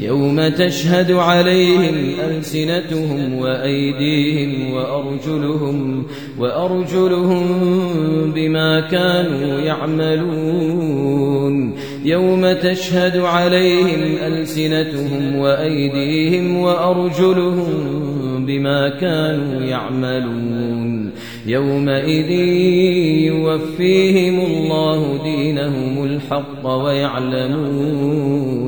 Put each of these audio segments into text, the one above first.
يوم تشهد عليهم ألسنتهم وأيديهم وأرجلهم وأرجلهم بما كانوا يعملون يوم تشهد عليهم ألسنتهم وأيديهم وأرجلهم بما كانوا يعملون يومئذ يوفيهم الله دينهم الحق ويعلمون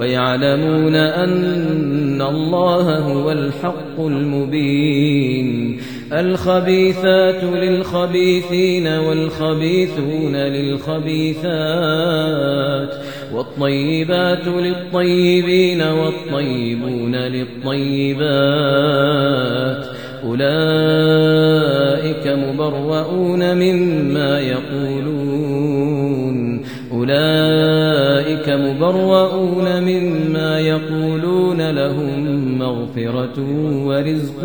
ويعلمون أن الله هو الحق المبين. الخبيثات للخبيثين والخبيثون للخبيثات والطيبات للطيبين والطيبون للطيبات. أولئك مبرؤون مما يقولون. أولئك مبرؤون مما يقولون لهم مغفرة ورزق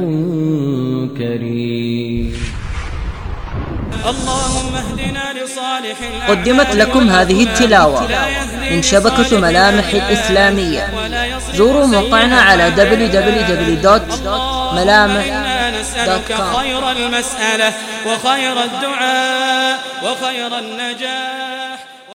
كريم. اللهم اهدنا لصالح قدمت لكم هذه التلاوة من شبكة ملامح الإسلامية زوروا موقعنا على www.ملامح.com خير المسألة وخير الدعاء وخير النجاة.